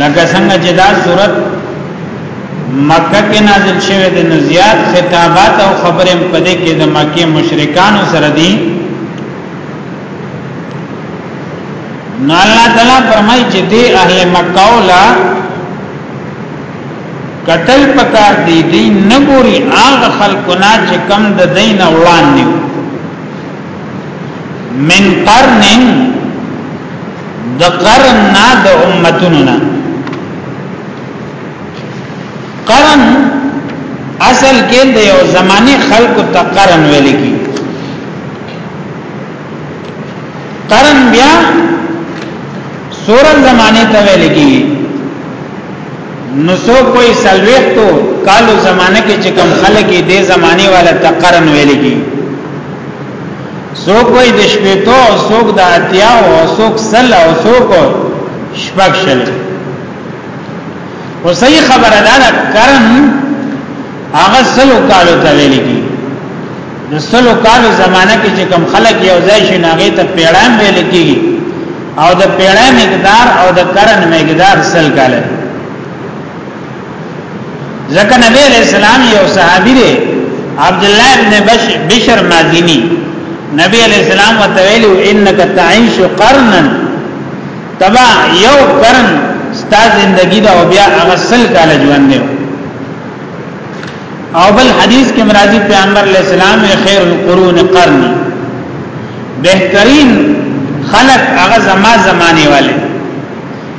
لکه څنګه چې دا صورت مکه کې نازل شوه د نزيات خطابات او خبرې په دې کې د مکه مشرکانو سره دي نو الله تعالی فرمای چې دې اهل مکه ولا قتل پکار دی دی نګوري هغه خلکو نه چې کم د دین وړاندې من قرن د قرن نه د امتونو نه قرن اصل کې د یو زماني خلکو ته قرن ویل کی قرن بیا سورن زمانه ته ویل کی نو سو کوئی سلوختو کالو زمانه کې چې کم خلک دې زمانه والا ته قرن ویل کی سوک وی د شپیتو او سوک د اتیا او سوک سل او سوک شپک شل او صحیح خبر ادا دا کرن هغه سلو کالو ته ویل کی د سلو کالو زمانہ کې چې کم خلک یو ځای شي ناغه ته پیړان ویل کی او د پیړان مقدار او د کرن مقدار سل کاله ځکه نبی علیہ السلام یو صحابي دی عبد الله ابن بشر مازینی نبی علیہ السلام وتویل انک تعیش قرنا تبا یو قرن ستا زندگی دا او بیا هغه سل کال ژوند دی او بل حدیث کې مرادی پیغمبر علیہ السلام خیر القرون قرنی بهترین خلق هغه زما زمانه والے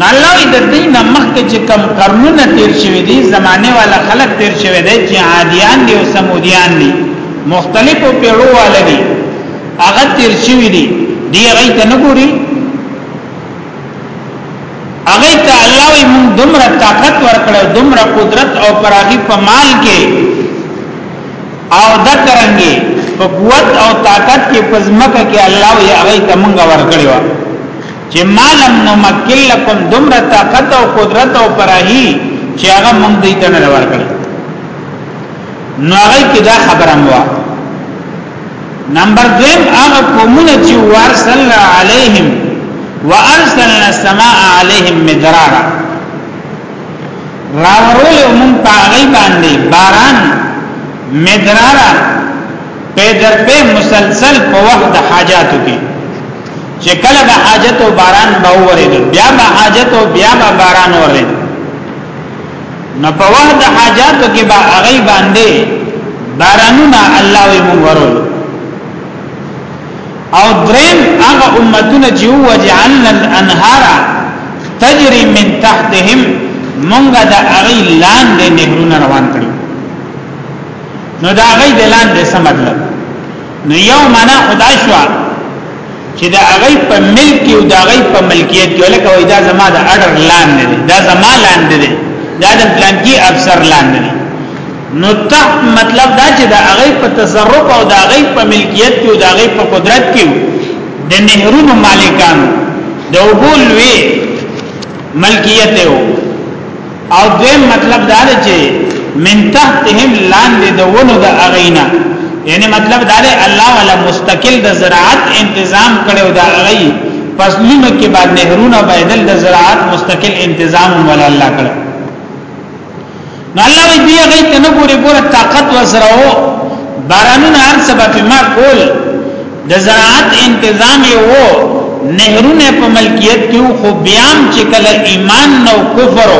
نه الله د دې نه مخکې چې کم قرنونه تیر شوی دي زمانه والا خلک تیر شوی دي چې عادیان دي او سمودیان دي مختلفو پیړو والا دي هغه تیر شوی دي دی هغه ته نه ګوري هغه ته الله وي موږ دومره طاقت ورکړو دومره قدرت او پراخي په مال کې او دکرنګي په قوت او طاقت کې پزمکه کې الله وي هغه ته موږ ورکړو چې مالم نو مکل لکم دمر طاقت او قدرت او پراهي چې هغه مونږ دې ته نه ورکړي نو هغه کې دا خبره مو نمبر 2 هغه قومونه چې ورسل علیهم وارسلنا السماء علیهم مدرارا راورول مون پاغی باندې باران مدرارا پیدر پہ مسلسل په وخت حاجاتو کې چې کله به حاجت او باران به ورېدل بیا به حاجت او بیا به باران ورېدل نو په وخت حاجت کې به هغه باندې بارانونه الله وي مونږ ورول او دریم هغه امتونه چې وجعلنا الانهار تجري من تحتهم مونږه د هغه لاندې نهرونه روان کړو نو دا هغه د لاندې څه مطلب نو یو معنا خدا شو چې دا هغه په ملک او دا هغه په ملکیت کې لکه وای دا زما د اډر لاندې دی دا زما لاندې دی دا د پلان کې افسر لاندې دی نو ته مطلب دا چې دا هغه په تصرف او دا هغه په ملکیت کې او دا هغه په قدرت کې د نهرونو مالکان د وبول وی ملکیت یو او دیم مطلب دا دی چې من تحتهم لاندې د ونو د اغینا یعنی مطلب دا دی الله ولا مستقل د زراعت تنظیم کړو دا اغی پس نیمه کې بعد نهرونه بایدل د زراعت مستقل تنظیم ولا الله کړو نو الله وی دی هغه ته نه ګوري ګوره طاقت وسره بارانونه هر سبب ما کول د زراعت انتظام یې وو نهرونه په ملکیت کې خو بیا چې کله ایمان نو کفر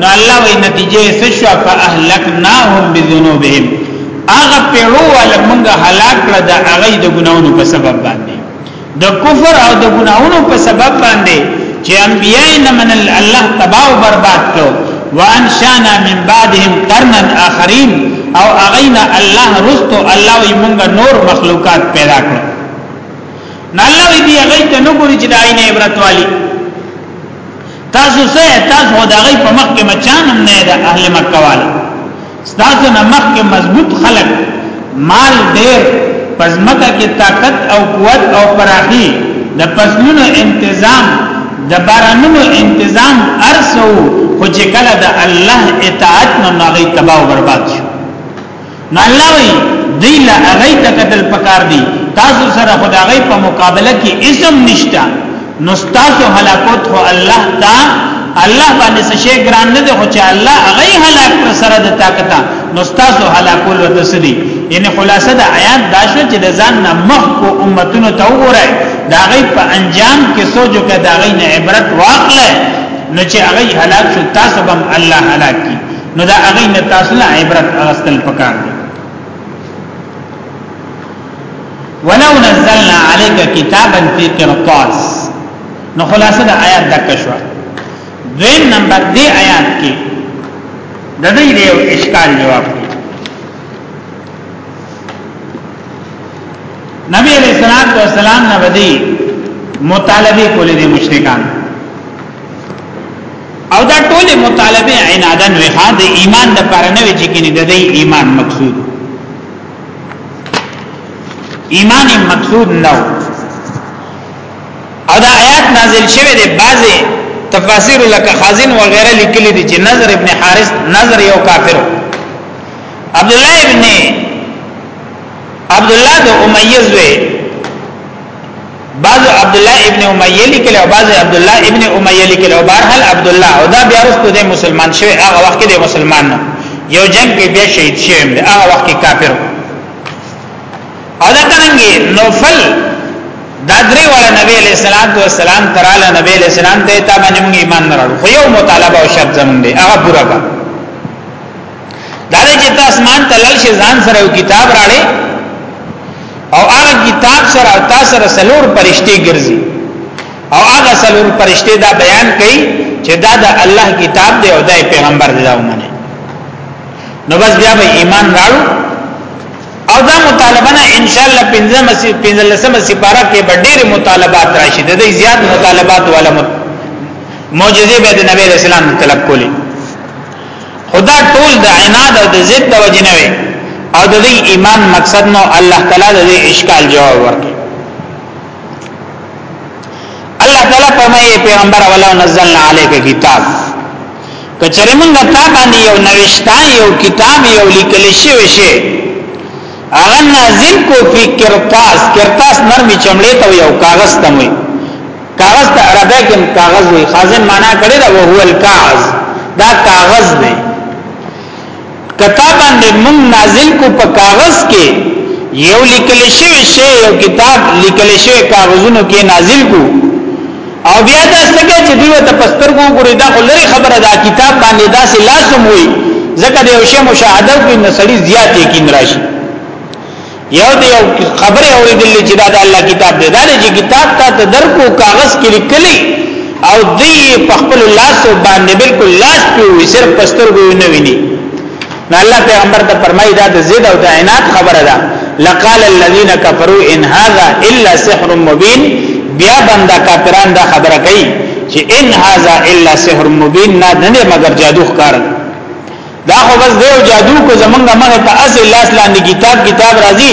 نو الله وی نتیجه څه شو فاهلکناهم بذنوبهم هغه پیړو ول موږ هلاک کړ د هغه د ګناونو په سبب باندې د کفر او د ګناونو په سبب باندې چې انبیای نه منل الله تباہ او برباد کړو وانشانا من بعدهم قرنا اخرین او اغینا الله رستو الله وی مونږ نور مخلوقات پیدا کړ نه الله وی دی هغه ته نو ګوري چې داینه عبرت والی تاسو سه تاسو دا غي په مخ کې مچان هم نه ده اهل مکه والا ستاسو نه مخکې مضبوط خلک مال ډیر پزمکه کې طاقت او قوت او پراخي د فصلونو انتظام د بارانونو انتظام ارسو خو چې کله د الله اطاعت نه نغې تباہ او برباد شو نو الله وی دی لا هغه ته قتل پکار دی تاسو سره خدای په مقابله کې اسم نشتا نو تاسو هلاکوت خو الله تا الله باندې څه شي ګران نه دی خو چې الله هغه هلاک پر سره د طاقت نو تاسو هلاکول ورته سدي یعنی خلاصه د آیات دا شو چې د ځان نه مخ کو امتونو ته وګورئ دا غي په انجام کې سوچو کې دا غي نه عبرت واخلئ نو چې هغه هلاک شو تاسو هم الله هلاک کی نو دا هغه نه تاسو نه عبرت اغستل پکار دی ولو نزلنا عليك كتابا في قرطاس نو خلاصه د آیات دک شو دویم نمبر دی آیات کې د دې یو اشکال جواب دی نبی علیہ الصلوۃ والسلام نه ودی مطالبه کولې د مشرکان او دا ټول مطالبه عنادن وخا د ایمان د پر نه وی چې کینی د دې ایمان مقصود ایمان مقصود نو او دا آیات نازل شوه د بعضی تفاسیر لکه خازن و غیره لیکلی دي چې نظر ابن حارث نظر یو کافر عبد الله ابن عبد الله د امیه زوی بعض عبد الله ابن امیه لیکل او بعض عبد الله ابن امیه لیکل او بهرحال عبد الله او دا بیا وروسته د مسلمان شوی هغه وخت کې د مسلمان نه یو جنگ کې بیا شهید شوی دی هغه وخت کې کافر او دا څنګه نوفل دا درې والا نبی علیہ السلام تو سلام تراله نبی علیہ السلام ته تا باندې موږ ایمان نه راړو خو یو مطالبه او شرط زمونږ دی هغه پورا کړه دا چې ته اسمان ته لړ شي ځان سره یو کتاب راړې او هغه کتاب سره تا سره سلور پرشتي ګرځي او هغه سلور پرشتي دا بیان کوي چې دا د الله کتاب دی او د پیغمبر دی دا ومنه نو بس بیا به ایمان راړو او دا مطالبه نه ان شاء الله 15 15 سپاره کې به ډېر مطالبات راشي د دې زیات مطالبات ولا معجزې به د نبی رسول الله طلب کولې خدا ټول د عناد او د ضد د وجنه وي او د دې ایمان مقصد نو الله تعالی د دې اشکال جواب ورکړي الله تعالی فرمایي پیغمبر ولو نزلنا عليك کتاب کچره موږ تا باندې یو نوښتا یو کتاب یو لیکل شوی شي هغه نازل کو فی کرتاس کرتاس نرمي چمړې ته یو کاغذ تموي کاغذ ته عربی کې کاغذ وي خازن معنا کړی دا هو الکاغذ دا کاغذ دی کتاب باندې مونږ نازل کو په کاغذ کې یو لیکل شوی شی یو کتاب لیکل شوی کاغذونو کې نازل کو او بیا دا څنګه چې دوی ته پستر کو ګوري دا لری خبره دا کتاب باندې داسې لازم وي ځکه د یو شی مشاهده کوي نو سړي زیاتې کین راشي یو دی یو خبره اوریدلې چې دا د الله کتاب دی دا چې کتاب ته درکو کاغذ کې لیکلی او دی په خپل لاس باندې بالکل لاس پیوي صرف پستر ګو نه ویني نو الله پیغمبر ته فرمایي دا د زید او د عنایت خبره ده لقال الذين كفروا ان هذا الا سحر مبين بیا بندا کافران دا خبره کوي چې ان هاذا الا سحر مبین نه نه مگر جادو ښکار دا خو بس دیو جادو کو زمونږه مخ ته اسی لاس لاندې کتاب کتاب راځي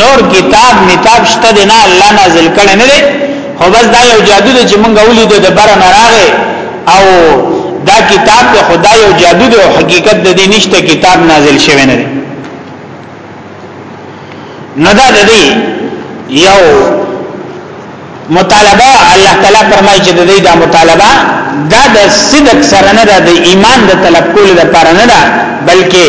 نور کتاب نتاب شته دی نه الله نازل کړي نه دی خو بس دا یو جادو دی چې مونږه ولید د بره نه راغی او دا کتاب ته خدای او جادو دی او حقیقت د دې نشته کتاب نازل شوی نه دی نو دا د دې یو مطالبه الله تعالی فرمایي چې د دې دا مطالبه دا د صدق سره نه ده د ایمان د طلب کولو لپاره نه ده بلکې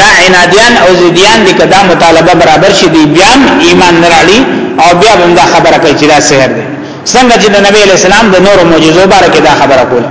دا عنادیان او زیدیان دي کدا مطالبه برابر شي دی بیا ایمان نه راړي او بیا هم دا خبره کوي چې دا سحر دی څنګه چې د نبی اسلام د نور معجزو باره کې دا خبره کوله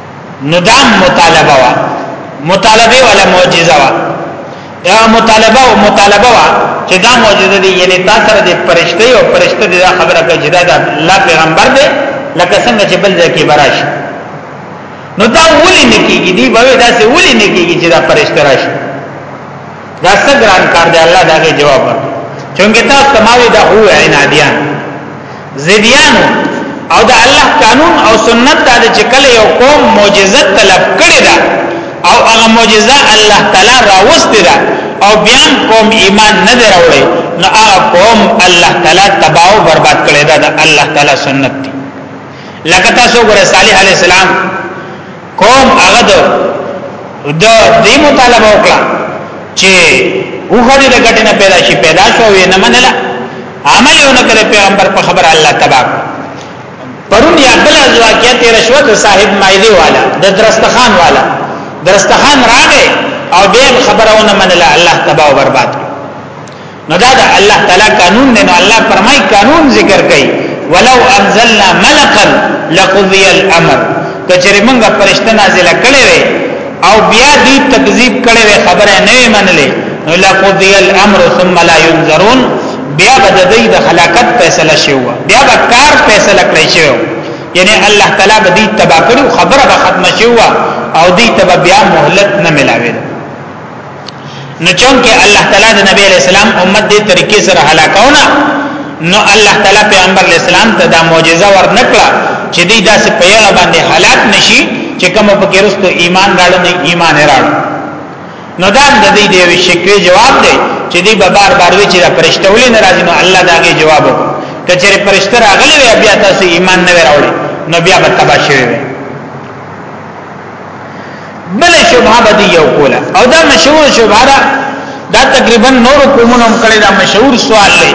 نو دا مطالبه وا مطالبه ولا معجزه وا دا مطالبه او مطالبه وا چې دا معجزه دي یعنی تاسو سره د پرشته او پرشته د خبره کوي دا د الله پیغمبر دی لکه څنګه چې بل ځکه براش نو دا ولې نکېږي دی به دا څه ولې نکېږي چې دا پرشته راشي دا څه ګران کار دی الله دا جواب ورکړي چونګه تاسو تماوي دا هو عنادیان زیدیان او دا الله قانون او سنت دا چې کله یو قوم معجزه طلب کړي دا او هغه معجزه الله تعالی راوستي دا او بیا قوم ایمان نه دروړي نو هغه قوم الله تعالی تباہ او برباد کړي دا, دا الله تعالی سنت دی لکه تاسو ګره صالح علی السلام قوم هغه د د دې مطالبه وکړه چې وګړي د ګټې نه پیدا شي پیدا شو وي نه منله عمل یو نه کړ پیغمبر په خبر الله تبارک پرون یا بل ازواکیه تیر شوت صاحب مایدی والا د درستخان والا درستخان راغې او دیم خبرونه منله الله تبا و برباد نو دا د الله تعالی قانون دی نو الله فرمای قانون ذکر کوي ولو انزلنا ملکا لقضي الامر کچره موږ پرشتہ نازل کړي وي او بیا دې تکذیب کړي وي خبره نه منلې نو لقضي الامر ثم لا ينظرون بیا به د دې د خلاقت فیصله شي و بیا به کار فیصله کړی شي یعنی الله تعالی به دې تبا کړو خبره به ختم شي او دې تبا بیا مهلت نه ملاوي نو چونکه الله تعالی د نبی علیہ السلام امت دې طریقې سره هلاکونه نو الله تعالی پیغمبر علیہ السلام ته دا معجزه ورنکړه چې دې داسې په یغه باندې هلاک نشي چې کوم په کې رستو ایمان راړو نه ایمان راړو نو دا د دې دی وی شکوي جواب دی چې دې به بار بار وی چې دا پرشته ولې ناراضي نو الله داګه جواب وکړي کچره پرشته راغلي بیا تاسو ایمان نه راوړي نو بیا به تبا شوی بل شبهه به دی یو کوله او دا مشهور شبهه ده دا تقریبا نور قومونو هم کړی دا مشهور سوال دی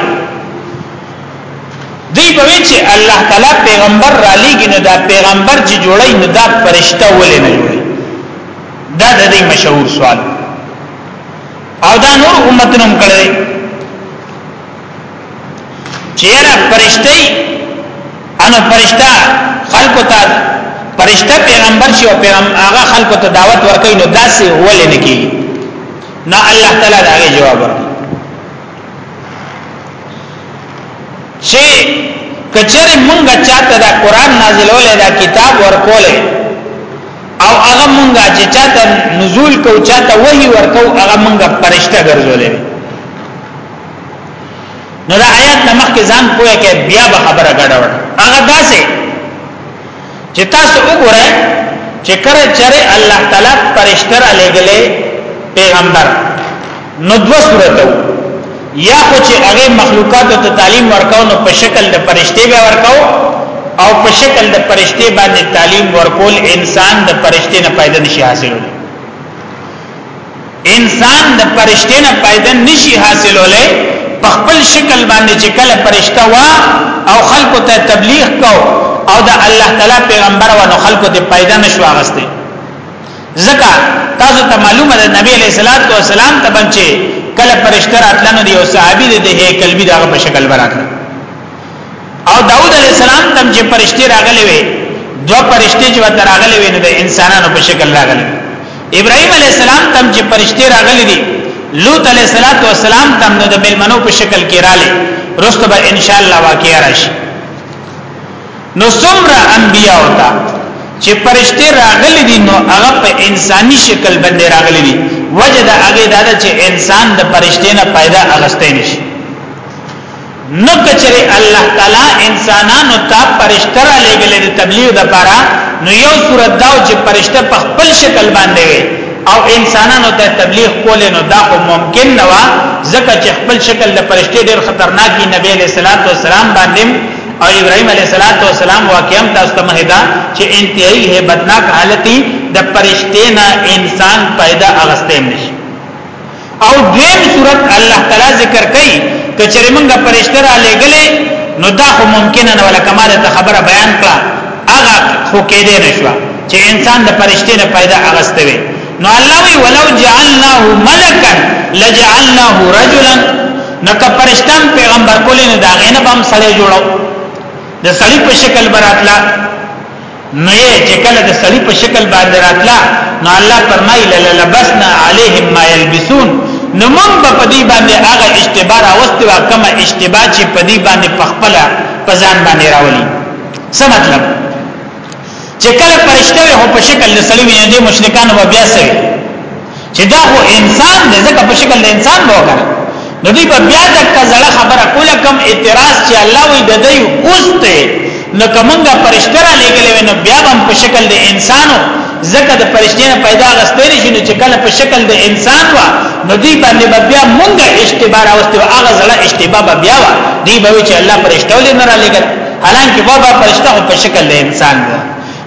دی په چې الله تعالی پیغمبر را لېږي نو دا پیغمبر چې جوړی نو دا فرشته ولې نه جوړي دا د دې مشهور سوال او دا نور امتونو هم کړی چې را پرشتي انو پرشتہ خلق ته پرشتہ پیغمبر شي او پیغمبر هغه خلق ته دعوت ورکړي نو داسې ولې نه کیږي نو الله تعالی دا جواب ورکړي چې کچره مونږه چاته دا قران نازلول دا کتاب ورکول او هغه مونږه چې چاته نزول کو چاته وਹੀ ورکو هغه مونږه پرشتہ ګرځولې نو دا آیات نمخ کې ځان پوهه کې بیا به خبره غړا وړه هغه داسې چې تاسو وګورئ چې کړه چرې الله تعالی پرشتر علیګلې پیغمبر نو دو صورت یا خو چې هغه مخلوقات ته تعلیم ورکاو نو په شکل د پرشته به ورکاو او په شکل د پرشته باندې تعلیم ورکول انسان د پرشته نه پیدا نشي حاصلول انسان د پرشته نه فائدہ نشي حاصلولای په خپل شکل باندې چې کله پرشته وا او خلکو ته تبلیغ کو او د الله تعالی پیغمبر و نو خلکو ته فائدہ نشو اغسته ځکه تاسو ته معلومه ده نبی علیہ الصلوۃ والسلام ته بنچي کله پرشته راتلنو دی او صحابي د هیکل بي دغه په شکل براتله او داوود علی السلام تم چې پرشتي راغلي وي دو پرشتي چې وته راغلي وي نو د انسانانو په شکل راغلي ابراهيم عليه السلام تم چې پرشتي راغلي دي لوط عليه السلام تم نو د ملمنو په شکل کې رااله رسته به ان شاء الله واقع راشي نو څومره انبیا وتا چې پرشتي راغلي دي نو هغه په انساني شکل باندې راغلي دي وجه دا هغه دا چې انسان د پرشتي نه پیدا اغستې نشي نو کچره الله تعالی انسانانو ته پرشتہ را لګل د تبلیغ د پاره نو یو صورت دا چې پرشتہ په خپل شکل باندې وي او انسانانو ته تبلیغ کول نو دا خو ممکن نه و ځکه چې خپل شکل د پرشتې ډېر خطرناکي نبی علیہ الصلوۃ والسلام باندې او ابراهيم عليه الصلاه والسلام واقعا تاسو ته مهدا چې انتهایی هیبتناک حالتي د پرشتې نه انسان پیدا اغستې نشي او دویم صورت الله تعالی ذکر کوي کچره موږ پرشتہ را لګلې نو دا خو ممکن نه ولا کمال ته خبره بیان کړه هغه خو کې دې نشو چې انسان د پرشتې نه پیدا اغسته وي نو الله وی ولو جعلناه ملکا لجعلناه رجلا نو که پرشتان پیغمبر کولې نه دا غینه بم سړی جوړو د سړی په شکل براتلا نو یې چې کله د سړي په شکل باندې راتلا نو الله فرمایي للبسنا علیهم ما یلبسون نو موږ په دې باندې هغه اشتباه راوستي وا کومه اشتباه چې په دې باندې پخپله په ځان باندې راولي څه مطلب چې کله پرشته وي په شکل د سړي نه دي مشرکان و بیا سوي چې دا خو انسان دی ځکه په شکل د انسان به وکړي نو دوی په بیا د کزړه خبره کوله کوم اعتراض چې الله وي د دوی اوسته نو کومه پرشتہ را لګلې نو بیا هم په شکل د انسانو ځکه د پرشتې نه پیدا غستې شي نو چې کله په شکل د انسان وا نو دی باندې بیا مونږه اشتباه راوستو هغه زړه اشتباه بیا وا دی به چې الله پرشتہ ولې نه را لګل حالانکه بابا پرشتہ په شکل د انسان دی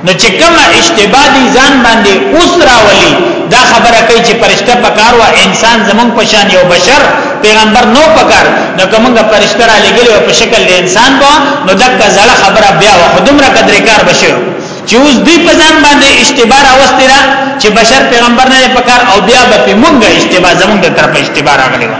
نو چې کومه اشتباه دي ځان باندې اوس راولي دا خبره کوي چې پرشته پکار و انسان زمون پشان یو بشر پیغمبر نو پکار نو کومه پرشته را لګل او په شکل د انسان په نو دغه زړه خبره بیا و خدومره قدر کار بشي چې اوس دوی په ځان باندې اشتباه راوستي را چې بشر پیغمبر نه پکار او بیا به مونږه اشتباه زمونږ طرف اشتباه راغلی و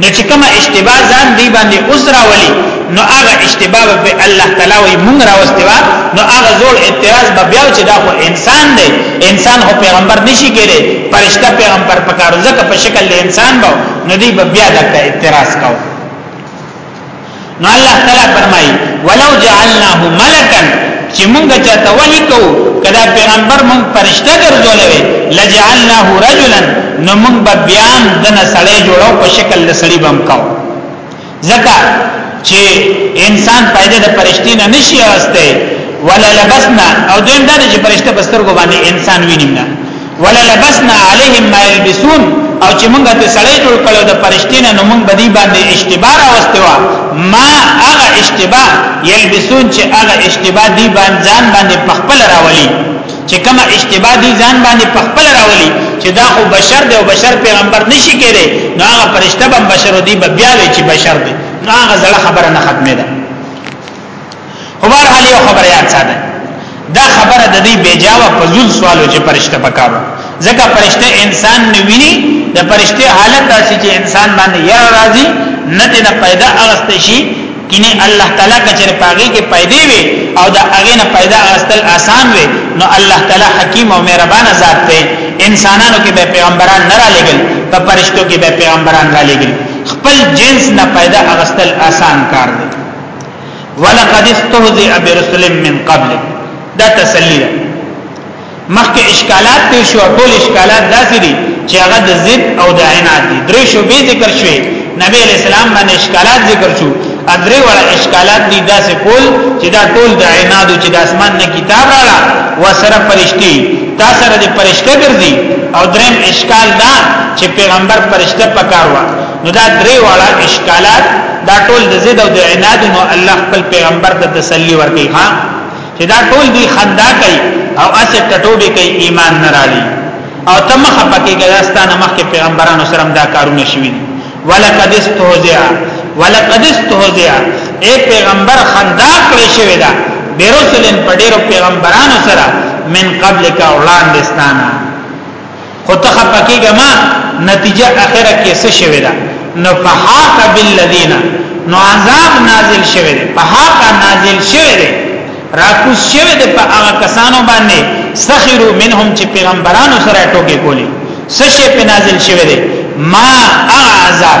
نو چې کومه اشتباه ځان دی باندې اوسرا ولي نو هغه اشتباه به الله تعالی وي مونږ راوستوا نو هغه زول اعتراض به بیا چې دا خو انسان دی انسان هو پیغمبر نشي کېږي فرشتہ پیغمبر پکارو ځکه په شکل انسان به نو دی به بیا دغه اعتراض کاوه نو الله تعالی فرمای ولو جعلناه ملکا چې موږ چاته وحی کو کدا پیغمبر موږ فرشتہ ګرځولې لجعلناه رجلا نو موږ به بیان دنه سړی جوړو په شکل د سړی بم کو ځکه چې انسان پیدا د فرشتي نه نشي واسطه ولا لبسنا او دیم دا چې فرشتہ بستر کو باندې انسان ویني نه وللبسنا علیهم ما یلبسون او چې موږ ته سړی جوړ کړو د پرشتینه نو موږ بدی باندې اشتباه راوستوا ما هغه اشتباه یلبسون چې هغه اشتباه دی باندې ځان باندې پخپل راولي چې کومه اشتباه دی ځان باندې پخپل راولي چې دا خو بشر دی او بشر پیغمبر نشي کېره نو هغه پرشته به بشر دی بیا وی چې بشر دی نو هغه ځله خبره نه ختمه ده خو بهر حال یو خبر یاد ساته دا خبره د دې بیجاوه فزول سوالو چې پرشته پکارو ځکه پرشته انسان نه ویني د پرشته حالت داسې چې انسان باندې یې راځي نه نه پیدا اغست شي کینه الله تعالی کچره پاګه کې پیدا وي او دا هغه نه پیدا اغستل آسان وي نو الله تعالی حکیم او مهربان ذات دی انسانانو کې به پیغمبران نه را لګل په پرشتو کې به پیغمبران را لګل خپل جنس نه پیدا اغستل آسان کار دی ولقد استهزئ برسل من قبل دا تسلی ده مخکې اشکالات تیر شو ټول اشکالات داسې دي چې هغه د ضد او د عناد دي درې شوبې ذکر شوې نبی علیہ السلام باندې اشکالات ذکر شو ادرې وړه اشکالات دي داسې کول چې دا ټول د عناد چې د اسمان نه کتاب راړه و سره فرشتي تا سره د فرشته ګرځي او دریم اشکال دا چې پیغمبر فرشته پکار وه نو دا درې واړه اشکالات دا ټول د زید او د عناد نو الله خپل پیغمبر ته تسلی ورکړي ها چې دا ټول دی خندا کوي او اسه ټټوبي کوي ایمان نه راړي او ته مخه پکې ګرستانه مخکې پیغمبرانو سره دا کارونه شوي دي ولقد استهزئ ولقد استهزئ اے پیغمبر خندا کړی شوی دا بیرسلن په ډیرو پیغمبرانو سره من قبل کا اولان دستانه خو ته خپکیږه ما نتیجه اخره کې څه شوی دا نو فحاق بالذین نو عذاب نازل شوی دی فحاق نازل شوی دی راکوس شوی دی په هغه کسانو باندې سخرو منهم چې پیغمبرانو سره ټوکې کولی سشه په نازل شوی دی ما عذاب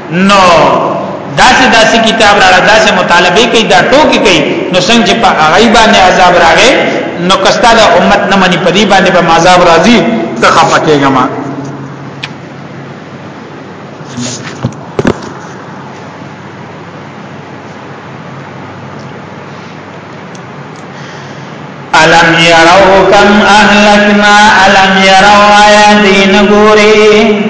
نو داسې داسې کتاب را داسې مطالبه کوي دا ټوکی کوي نو څنګه چې په غیبه نه عذاب راغی نو کستا د امت نه منی په دې باندې به عذاب راځي ته خفه کېږه ما الم يروا كم اهلكنا الم يروا يا دين غوري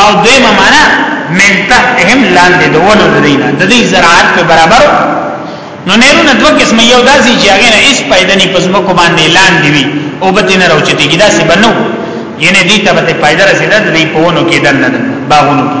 او دویمه معنا من تحتهم لاندې د ونو د دینه د دې زراعت په برابر نو نهرونه دوه قسم یو داسي چې هغه نه اس پیدا نه پزمو کو باندې لاندې وي او به تین راوچتي کی داسي بنو ینه دې ته به پیدا رسیدا د دې په ونو کې دنه باغونو کې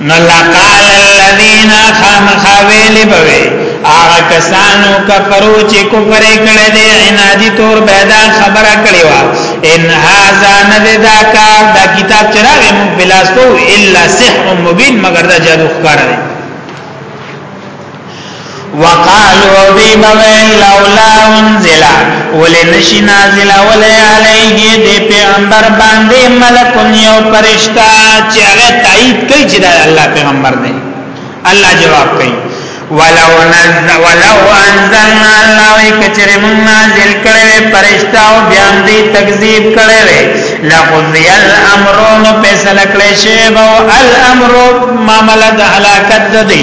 نو لقال الذين خامخويل بوي هغه کسانو کفرو چې کفر کړي دي عنادي تور پیدا خبره کړي وا ان هاذا نددا کار دا کتاب چراغ مون بلاستو الا سحر مبين مگر دا جادو ښکار دی وقالو دی بویل لولا انزل ولی نشی نازل ولی علیه دی پیغمبر باندې ملکن یو پرشتہ چې هغه تایید کوي چې دا الله پیغمبر دی الله جواب کوي ولو نزل ولو انزلنا الله کچره مون نازل کړي پرشتہ او بیان دی تکذیب کړي لقضی الامر نو فیصله کړي شی او الامر معاملہ د هلاکت دی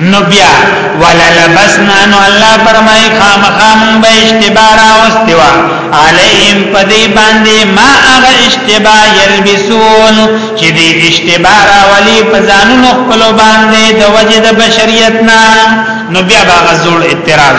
نو بیا ولا لبسنا نو الله فرمای خامخام به اشتباه راوستوا علیهم پدی باندې ما هغه اشتباه یلبسون چې دی اشتباه راولی په ځانونو خپل باندې د وجد بشریت نه نو بیا هغه زول اعتراض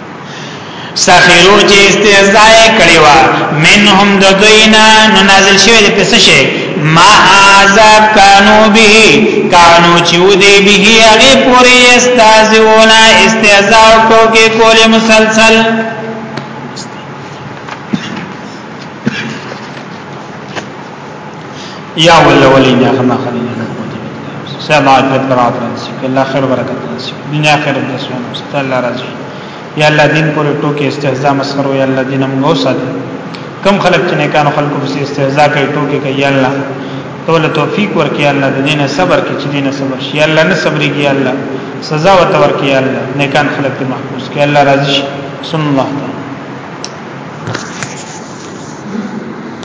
سخیرو چې استهزاء کړي وا منهم د دوینا نو نازل شوی د پس شي ما عذاب کانو به کانو چې ودی به هغه پوری استهزاءونه استهزاء کوي کول مسلسل یا ولا ولی نه هم خلی نه کوتی سبا عادت برات رنسی که اللہ خیر برکت رنسی دنیا خیر رسول مستر اللہ رضی یا الله دین پر ټوکی استهزاء مسخرو یا الله دین موږ ساتي کم خلق چې نه کانو خلقو په استهزاء کوي ټوکی کوي یا الله تول توفیق ورکي الله د دینه صبر کې چې دینه صبر شي الله نه صبري کې الله سزا ورته ورکي الله نیکان خلق ته محفوظ کې الله راضي شي صلی الله تعالی